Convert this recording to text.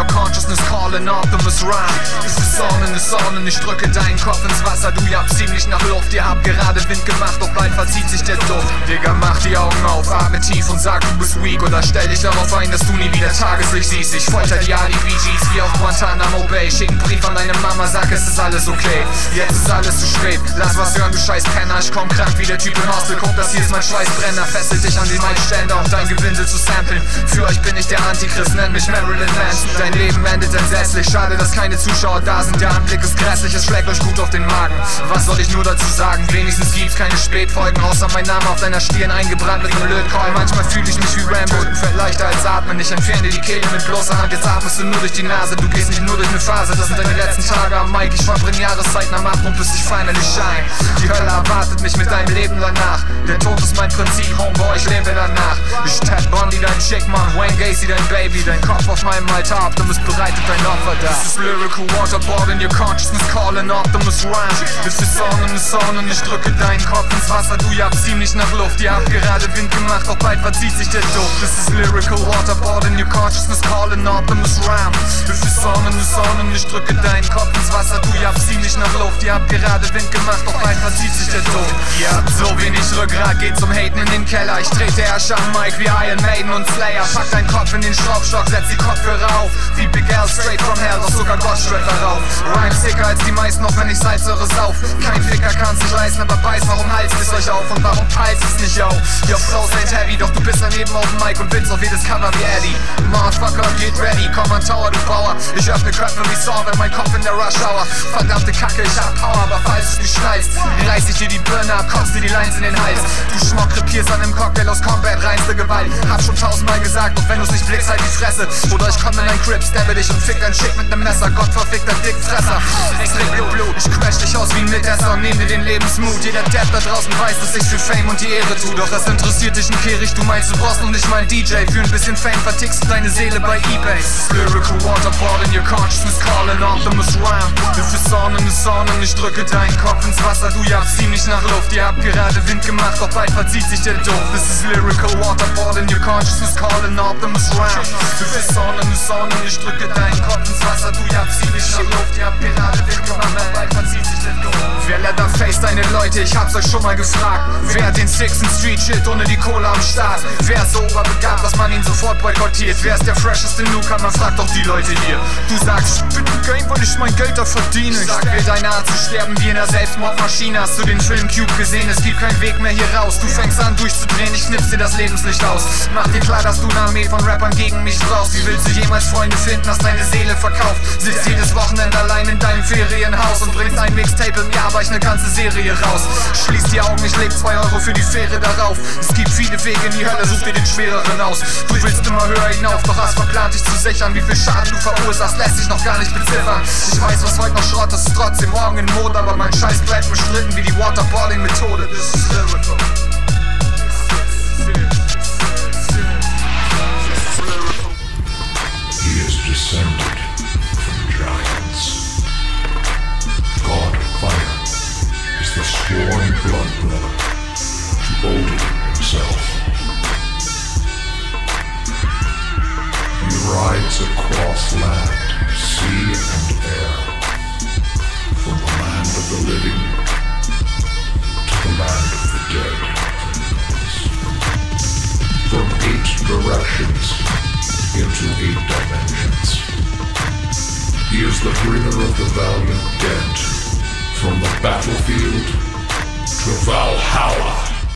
your consciousness calling Optimus Rhyme. Es ist Sonne, es Sonne, ich drücke deinen Kopf ins Wasser, du jagst ziemlich nach Luft. Ihr habt gerade Wind gemacht, doch bald verzieht sich der Duft. Digga, mach die Augen auf, atme tief und sag, du bist weak. Oder stell dich darauf ein, dass du nie wieder Tageslicht siehst. Ich folter die Ali-BGs wie auf Guantanamo Bay. Schick einen Brief an deine Mama, sag, es ist alles okay. Jetzt ist alles zu spät, lass was hören, du scheiß Penner. Ich komm krank wie der Typ im Hostel, guck, das hier ist mein Schweißbrenner. Fessel dich an den Ständer, um dein Gewinsel zu samplen. Für euch bin ich der Antichrist, nenn mich Marilyn Manson. Dein Leben endet entsetzlich, schade, dass keine Zuschauer da sind. Der Anblick ist grässlich, es schlägt euch gut auf den Magen. Was soll ich nur dazu sagen? Wenigstens gibt's keine Spätfolgen, außer mein Name auf deiner Stirn eingebrannt mit einem Lötcall. Manchmal fühle ich mich wie Rambo, fällt leichter als atmen. Ich entferne die Kehle mit bloßer Hand, jetzt atmest du nur durch die Nase. Du gehst nicht nur durch eine Phase, das sind deine letzten Tage am Mike. Ich verbringe Jahreszeiten am Abgrund, bis ich finally shine. Die Hölle erwartet mich mit deinem Leben danach. Der Tod ist mein Prinzip, Homeboy, ich lebe danach. Ich Ted Bundy, dein Chick, Mann, Wayne Gacy, dein Baby, dein Kopf auf meinem Altar, Optimus bereitet dein Opfer da. This is lyrical waterboard in your consciousness calling Optimus Rhyme. This is on in the song und ich drücke deinen Kopf ins Wasser, du jagst ziemlich nach Luft. Ihr habt gerade Wind gemacht, doch bald verzieht sich der Duft. This is lyrical waterboard in your consciousness calling Optimus Rhyme. This is on in the song und ich drücke deinen Kopf ins Wasser, du jagst ziemlich nach Luft. Ihr habt gerade Wind gemacht, doch bald verzieht sich der Duft. Ihr habt so wenig Rückgrat, geht zum Haten in den Keller. Ich trete erst am Mike wie Iron Maiden und Slayer. Pack deinen Kopf in den Schraubstock, setz die Kopfhörer auf. Wie Big L, straight from hell, doch sogar Gott schwört darauf. Rhyme sicker als die meisten, auch wenn ich Salzsäure sauf. Kein Ficker kann's nicht leisten, aber weiß, warum halst es euch auf und warum peilst es nicht auf? Your flows ain't heavy, doch du bist daneben auf dem Mic und willst auf jedes Cover wie Eddie. Motherfucker, get ready, komm an Tower, du Bauer. Ich öffne Köpfe wie Saw, wenn mein Kopf in der Rush Hour. Verdammte Kacke, ich hab Power, aber falls du schnallst, reiß ich dir die Birne ab, kotzt dir die Lines in den Hals. Du Schmock krepierst an einem Cocktail aus Combat, reinste Gewalt. Hab schon tausendmal gesagt, doch wenn du's nicht blickst, halt die Fresse. Oder ich komm in dein Crib, stabbe dich und fick dein Schick mit nem Messer. Gottverfickter Dickfresser. Ich trink mit Blut, ich crash dich aus wie ein Mitesser und nehm dir den Lebensmut. Jeder Depp da draußen weiß, dass ich für Fame und die Ehre tu. Doch das interessiert dich ein Kehricht, du meinst, du brauchst noch nicht mal ein DJ. Für ein bisschen Fame vertickst du deine Seele bei Ebay. Lyrical waterboard in your consciousness calling Optimus Rhyme. Du für Sonne in the ich drücke deinen Kopf ins Wasser. Du jagst ziemlich nach Luft, ihr habt gerade Wind gemacht, doch bald verzieht sich der Duft. This is lyrical waterboard in your consciousness calling Optimus Rhyme. Du für Sonne in the Sonne und ich drücke deinen Kopf ins Wasser. Leute, ich hab's euch schon mal gefragt. Wer hat den Sixten Street Shit ohne die Kohle am Start? Wer ist so oberbegabt, dass man ihn sofort boykottiert? Wer ist der fresheste Newcomer? Frag doch die Leute hier. Du sagst, ich bin ein Game, weil ich mein Geld da verdiene. Ich sag, will deine Art zu sterben wie in der Selbstmordmaschine. Hast du den Film Cube gesehen? Es gibt keinen Weg mehr hier raus. Du fängst an durchzudrehen, ich knips dir das Lebenslicht aus. Mach dir klar, dass du eine Armee von Rappern gegen mich brauchst. Wie willst du jemals Freunde finden, hast deine Seele verkauft? Sitzt jedes Wochenende allein in deinem Ferienhaus und bringst ein Mixtape im Jahr, aber ich eine ganze Serie raus. Schließ die Augen, ich leg 2 Euro für die Fähre darauf. Es gibt viele Wege in die Hölle, such dir den schwereren aus. Du willst immer höher hinauf, doch hast verplant dich zu sichern. Wie viel Schaden du verursachst, lässt sich noch gar nicht beziffern. Ich weiß, was heute noch Schrott ist, trotzdem morgen in Mode, aber mein Scheiß is blood to Odin himself. He rides across land, sea, and air, from the land of the living to the land of the dead. From eight directions into eight dimensions. He is the bringer of the valiant dead from the battlefield to Valhalla.